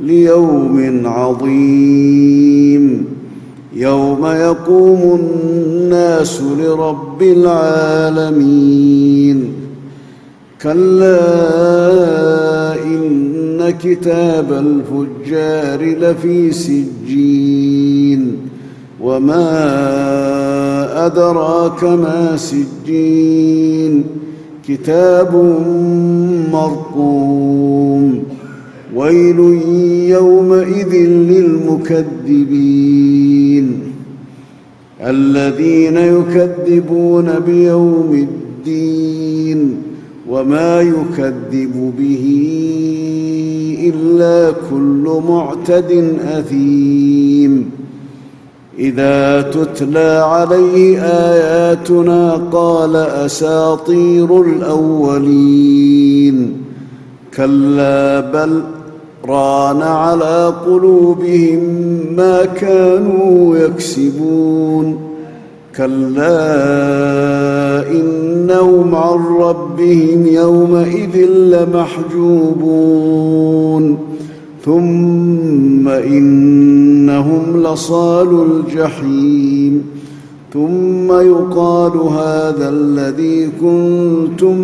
ليوم عظيم. يوم يقوم الناس لرب العالمين. كلا إن كتاب الفجار لفي سجين. وما أدراك ما سجين. كتاب مرقوم. ويل يومئذ للمكذبين. الذين يكذبون بيوم الدين وما يكذب به إلا كل معتد أثيم. إذا تتلى عليه آياتنا قال أساطير الأولين. كلا بل ران على قلوبهم ما كانوا يكسبون. كلا إنهم عن ربهم يومئذ لمحجوبون. ثم إنهم لصال الجحيم. ثم يقال هذا الذي كنتم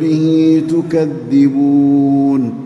به تكذبون.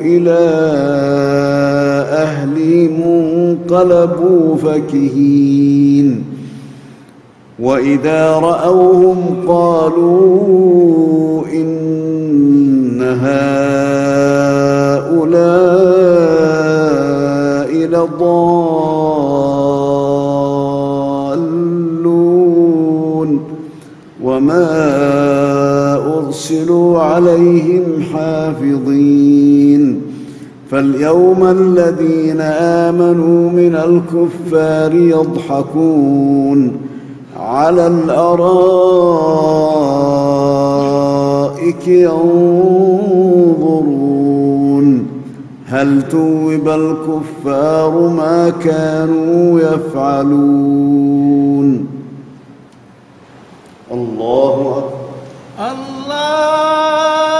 إلى اهلهم انقلبوا فكهين. وإذا رأوهم قالوا إن هؤلاء حافظين فاليوم الذين آمنوا من الكفار يضحكون على الأرائك ينظرون. هل توب الكفار ما كانوا يفعلون؟ الله أكبر. الله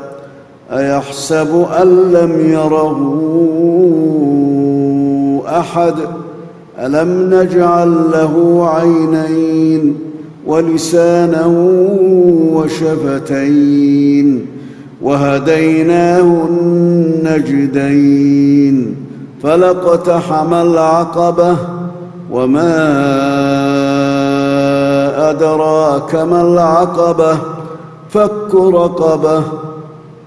أيحسب أن لم يره أحد؟ ألم نجعل له عينين ولسانا وشفتين وهديناه النجدين فلاقتحم العقبة وما أدراك ما العقبة؟ فك رقبة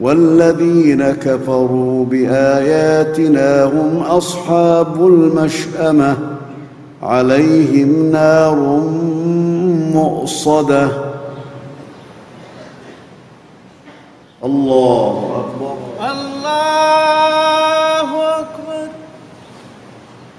والذين كفروا بآياتنا هم أصحاب المشأمة عليهم نار مؤصدة. الله أكبر. الله